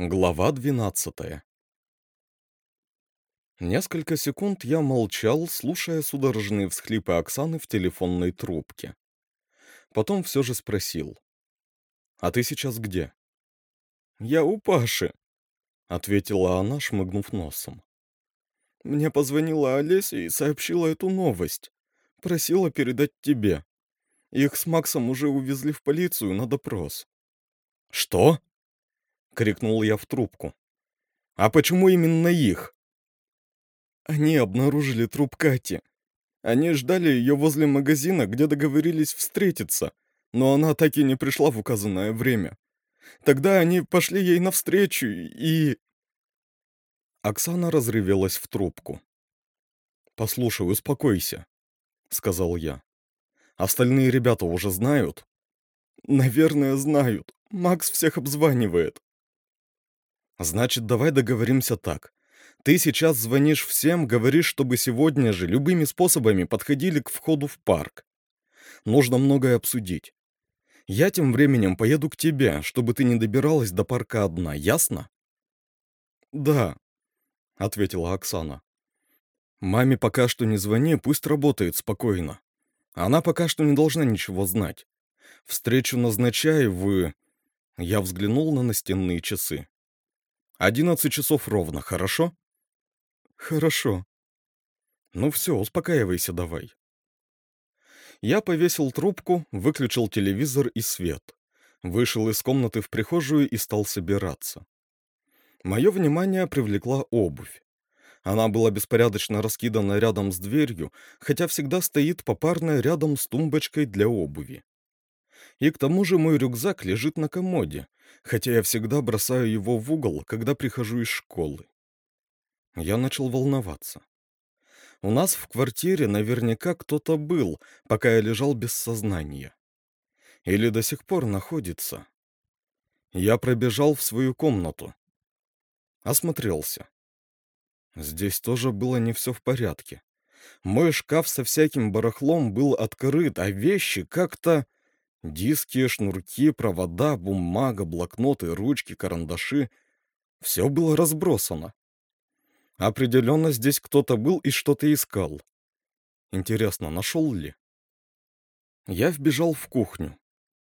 Глава 12 Несколько секунд я молчал, слушая судорожные всхлипы Оксаны в телефонной трубке. Потом все же спросил. «А ты сейчас где?» «Я у Паши», — ответила она, шмыгнув носом. «Мне позвонила Олеся и сообщила эту новость. Просила передать тебе. Их с Максом уже увезли в полицию на допрос». «Что?» — крикнул я в трубку. «А почему именно их?» Они обнаружили труп Кати. Они ждали ее возле магазина, где договорились встретиться, но она так и не пришла в указанное время. Тогда они пошли ей навстречу и... Оксана разревелась в трубку. «Послушай, успокойся», — сказал я. «Остальные ребята уже знают?» «Наверное, знают. Макс всех обзванивает». «Значит, давай договоримся так. Ты сейчас звонишь всем, говоришь, чтобы сегодня же любыми способами подходили к входу в парк. Нужно многое обсудить. Я тем временем поеду к тебе, чтобы ты не добиралась до парка одна, ясно? Да, ответила Оксана. Маме пока что не звони, пусть работает спокойно. Она пока что не должна ничего знать. Встречу назначай в... Я взглянул на настенные часы. Одиннадцать часов ровно, хорошо? Хорошо. Ну все, успокаивайся давай. Я повесил трубку, выключил телевизор и свет. Вышел из комнаты в прихожую и стал собираться. Мое внимание привлекла обувь. Она была беспорядочно раскидана рядом с дверью, хотя всегда стоит попарно рядом с тумбочкой для обуви. И к тому же мой рюкзак лежит на комоде, хотя я всегда бросаю его в угол, когда прихожу из школы. Я начал волноваться. У нас в квартире наверняка кто-то был, пока я лежал без сознания. Или до сих пор находится. Я пробежал в свою комнату. Осмотрелся. Здесь тоже было не все в порядке. Мой шкаф со всяким барахлом был открыт, а вещи как-то... Диски, шнурки, провода, бумага, блокноты, ручки, карандаши. Все было разбросано. Определенно здесь кто-то был и что-то искал. Интересно, нашел ли? Я вбежал в кухню.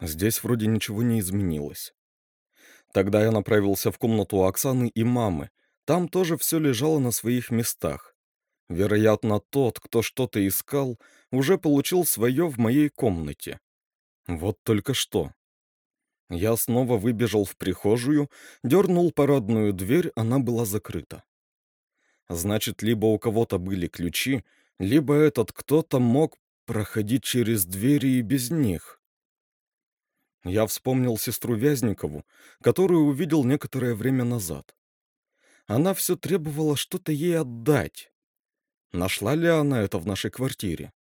Здесь вроде ничего не изменилось. Тогда я направился в комнату Оксаны и мамы. Там тоже все лежало на своих местах. Вероятно, тот, кто что-то искал, уже получил свое в моей комнате. Вот только что. Я снова выбежал в прихожую, дернул парадную дверь, она была закрыта. Значит, либо у кого-то были ключи, либо этот кто-то мог проходить через двери и без них. Я вспомнил сестру Вязникову, которую увидел некоторое время назад. Она все требовала что-то ей отдать. Нашла ли она это в нашей квартире?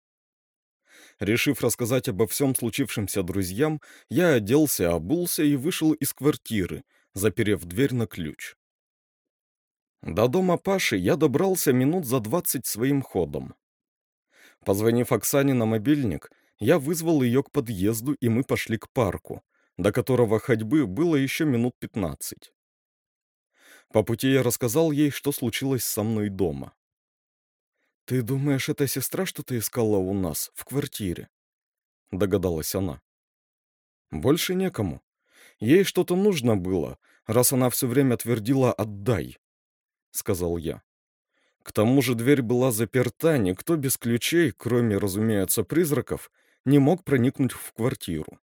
Решив рассказать обо всем случившемся друзьям, я оделся, обулся и вышел из квартиры, заперев дверь на ключ. До дома Паши я добрался минут за двадцать своим ходом. Позвонив Оксане на мобильник, я вызвал ее к подъезду, и мы пошли к парку, до которого ходьбы было еще минут пятнадцать. По пути я рассказал ей, что случилось со мной дома. «Ты думаешь, эта сестра что-то искала у нас, в квартире?» — догадалась она. «Больше некому. Ей что-то нужно было, раз она все время твердила «отдай», — сказал я. К тому же дверь была заперта, никто без ключей, кроме, разумеется, призраков, не мог проникнуть в квартиру.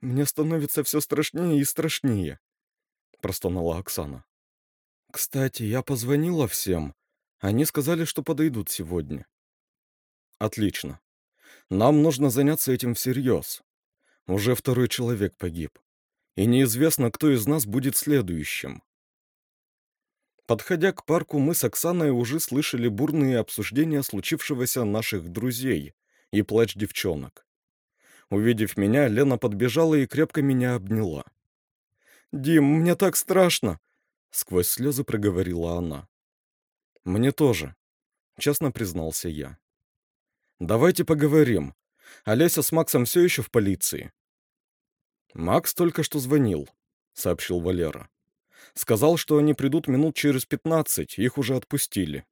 «Мне становится все страшнее и страшнее», — простонала Оксана. «Кстати, я позвонила всем, они сказали, что подойдут сегодня. Отлично. Нам нужно заняться этим всерьез. Уже второй человек погиб. И неизвестно, кто из нас будет следующим. Подходя к парку, мы с Оксаной уже слышали бурные обсуждения случившегося наших друзей и плач девчонок. Увидев меня, Лена подбежала и крепко меня обняла. «Дим, мне так страшно!» — сквозь слезы проговорила она. «Мне тоже», — честно признался я. «Давайте поговорим. Олеся с Максом все еще в полиции». «Макс только что звонил», — сообщил Валера. Сказал, что они придут минут через пятнадцать, их уже отпустили.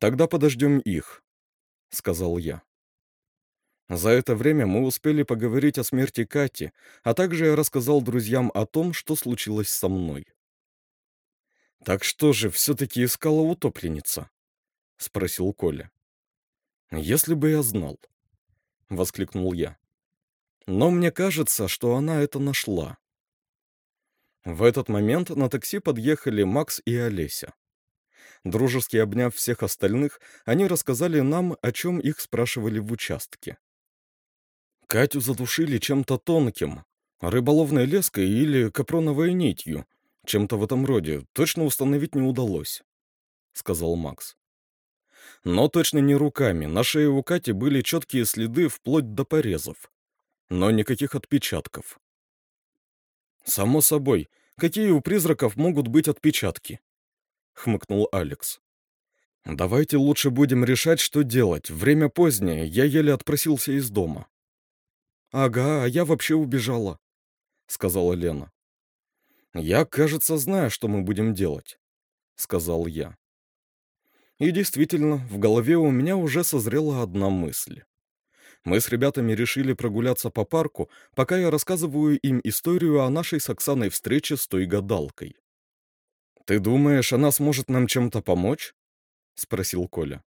«Тогда подождем их», — сказал я. За это время мы успели поговорить о смерти Кати, а также я рассказал друзьям о том, что случилось со мной. «Так что же, все-таки искала утопленница?» — спросил Коля. «Если бы я знал», — воскликнул я. «Но мне кажется, что она это нашла». В этот момент на такси подъехали Макс и Олеся. Дружески обняв всех остальных, они рассказали нам, о чем их спрашивали в участке. Катю задушили чем-то тонким, рыболовной леской или капроновой нитью, чем-то в этом роде, точно установить не удалось, — сказал Макс. Но точно не руками, на шее у Кати были четкие следы вплоть до порезов, но никаких отпечатков. «Само собой, какие у призраков могут быть отпечатки?» — хмыкнул Алекс. «Давайте лучше будем решать, что делать. Время позднее, я еле отпросился из дома». «Ага, а я вообще убежала», — сказала Лена. «Я, кажется, знаю, что мы будем делать», — сказал я. И действительно, в голове у меня уже созрела одна мысль. Мы с ребятами решили прогуляться по парку, пока я рассказываю им историю о нашей с Оксаной встрече с той гадалкой. «Ты думаешь, она сможет нам чем-то помочь?» — спросил Коля.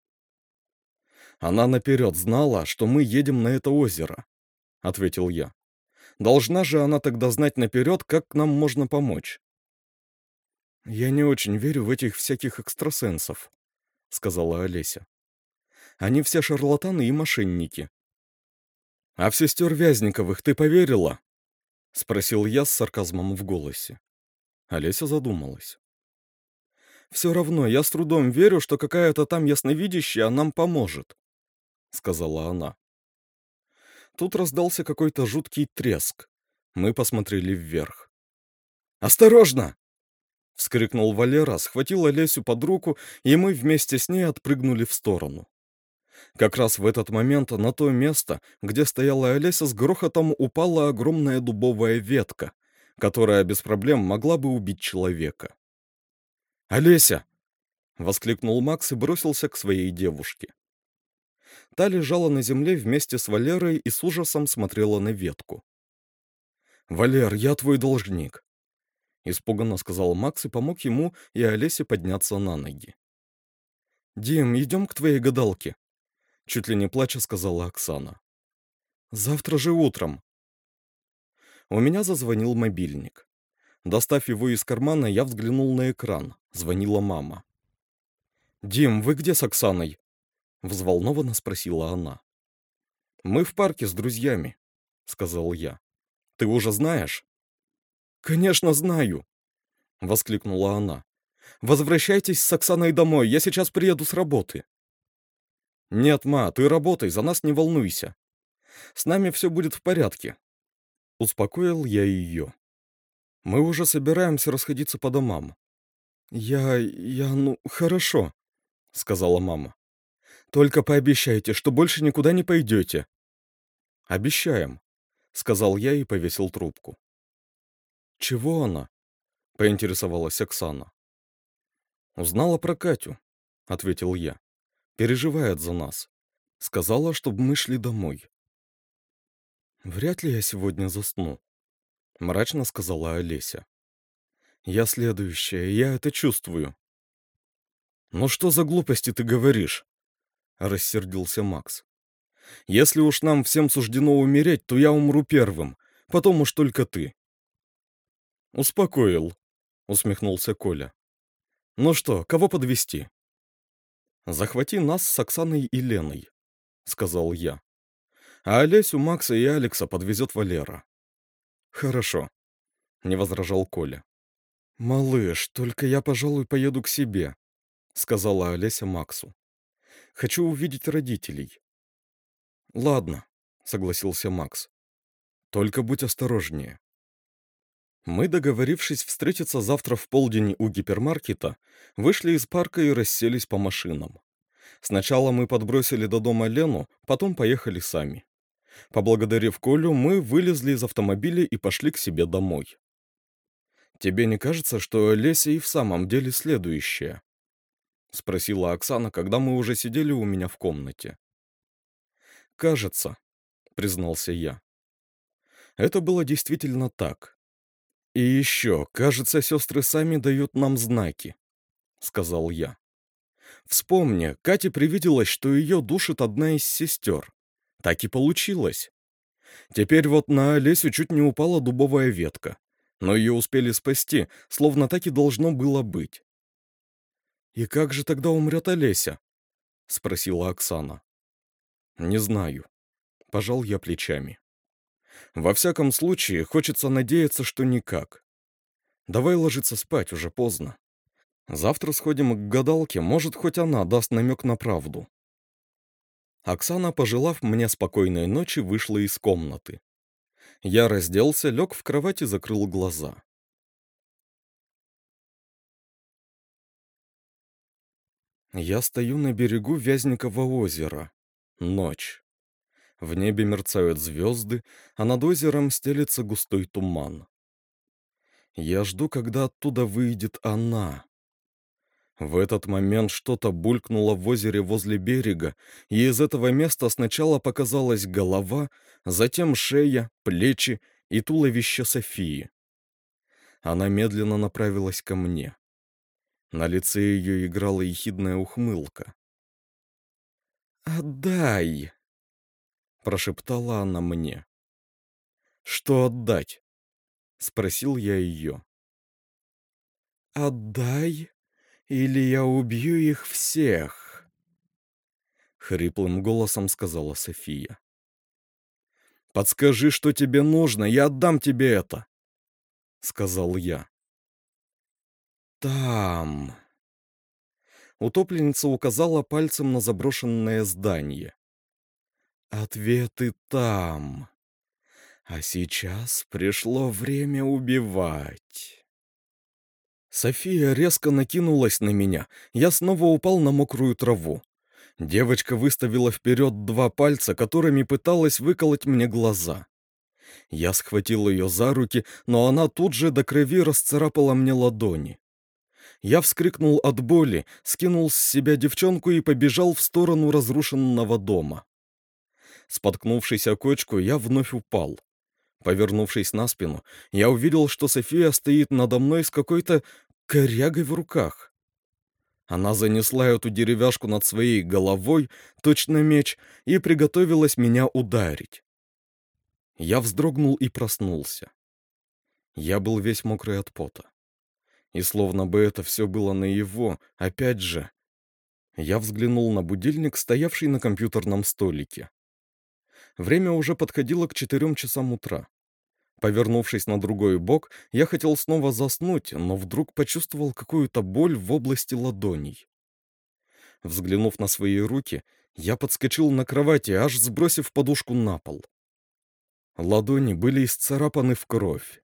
Она наперед знала, что мы едем на это озеро, — ответил я. «Должна же она тогда знать наперед, как нам можно помочь». «Я не очень верю в этих всяких экстрасенсов», — сказала Олеся. «Они все шарлатаны и мошенники». «А в сестер Вязниковых ты поверила?» — спросил я с сарказмом в голосе. Олеся задумалась. «Все равно я с трудом верю, что какая-то там ясновидящая нам поможет», — сказала она. Тут раздался какой-то жуткий треск. Мы посмотрели вверх. «Осторожно!» — вскрикнул Валера, схватил Олесю под руку, и мы вместе с ней отпрыгнули в сторону. Как раз в этот момент на то место, где стояла Олеся, с грохотом упала огромная дубовая ветка, которая без проблем могла бы убить человека. «Олеся!» — воскликнул Макс и бросился к своей девушке. Та лежала на земле вместе с Валерой и с ужасом смотрела на ветку. «Валер, я твой должник», — испуганно сказал Макс и помог ему и Олесе подняться на ноги. «Дим, идем к твоей гадалке», — чуть ли не плача сказала Оксана. «Завтра же утром». У меня зазвонил мобильник. Достав его из кармана, я взглянул на экран. Звонила мама. «Дим, вы где с Оксаной?» — взволнованно спросила она. «Мы в парке с друзьями», — сказал я. «Ты уже знаешь?» «Конечно знаю», — воскликнула она. «Возвращайтесь с Оксаной домой, я сейчас приеду с работы». «Нет, ма, ты работай, за нас не волнуйся. С нами все будет в порядке», — успокоил я ее. «Мы уже собираемся расходиться по домам». «Я... я... ну, хорошо», — сказала мама. Только пообещайте, что больше никуда не пойдете. Обещаем, сказал я и повесил трубку. Чего она? поинтересовалась Оксана. Узнала про Катю, ответил я. Переживает за нас. Сказала, чтобы мы шли домой. Вряд ли я сегодня засну, мрачно сказала Олеся. Я следующая, я это чувствую. Ну что за глупости ты говоришь? Рассердился Макс. Если уж нам всем суждено умереть, то я умру первым, потом уж только ты. Успокоил, усмехнулся Коля. Ну что, кого подвести? Захвати нас с Оксаной и Леной, сказал я. А Олесю, Макса и Алекса подвезет Валера. Хорошо, не возражал Коля. Малыш, только я, пожалуй, поеду к себе, сказала Олеся Максу. Хочу увидеть родителей». «Ладно», — согласился Макс. «Только будь осторожнее». Мы, договорившись встретиться завтра в полдень у гипермаркета, вышли из парка и расселись по машинам. Сначала мы подбросили до дома Лену, потом поехали сами. Поблагодарив Колю, мы вылезли из автомобиля и пошли к себе домой. «Тебе не кажется, что Леся и в самом деле следующая?» — спросила Оксана, когда мы уже сидели у меня в комнате. «Кажется», — признался я. Это было действительно так. «И еще, кажется, сестры сами дают нам знаки», — сказал я. «Вспомни, Кате привиделось, что ее душит одна из сестер. Так и получилось. Теперь вот на Олесю чуть не упала дубовая ветка но ее успели спасти, словно так и должно было быть. «И как же тогда умрет Олеся?» — спросила Оксана. «Не знаю». Пожал я плечами. «Во всяком случае, хочется надеяться, что никак. Давай ложиться спать, уже поздно. Завтра сходим к гадалке, может, хоть она даст намек на правду». Оксана, пожелав мне спокойной ночи, вышла из комнаты. Я разделся, лег в кровать и закрыл глаза. Я стою на берегу Вязникова озера. Ночь. В небе мерцают звезды, а над озером стелется густой туман. Я жду, когда оттуда выйдет она. В этот момент что-то булькнуло в озере возле берега, и из этого места сначала показалась голова, затем шея, плечи и туловище Софии. Она медленно направилась ко мне. На лице ее играла ехидная ухмылка. «Отдай!» — прошептала она мне. «Что отдать?» — спросил я ее. «Отдай или я убью их всех!» Хриплым голосом сказала София. «Подскажи, что тебе нужно, я отдам тебе это!» Сказал я. «Там...» Утопленница указала пальцем на заброшенное здание. «Ответы там. А сейчас пришло время убивать». София резко накинулась на меня. Я снова упал на мокрую траву. Девочка выставила вперед два пальца, которыми пыталась выколоть мне глаза. Я схватил ее за руки, но она тут же до крови расцарапала мне ладони. Я вскрикнул от боли, скинул с себя девчонку и побежал в сторону разрушенного дома. Споткнувшись о кочку, я вновь упал. Повернувшись на спину, я увидел, что София стоит надо мной с какой-то корягой в руках. Она занесла эту деревяшку над своей головой, точно меч, и приготовилась меня ударить. Я вздрогнул и проснулся. Я был весь мокрый от пота. И словно бы это все было на его, опять же. Я взглянул на будильник, стоявший на компьютерном столике. Время уже подходило к четырем часам утра. Повернувшись на другой бок, я хотел снова заснуть, но вдруг почувствовал какую-то боль в области ладоней. Взглянув на свои руки, я подскочил на кровати, аж сбросив подушку на пол. Ладони были исцарапаны в кровь.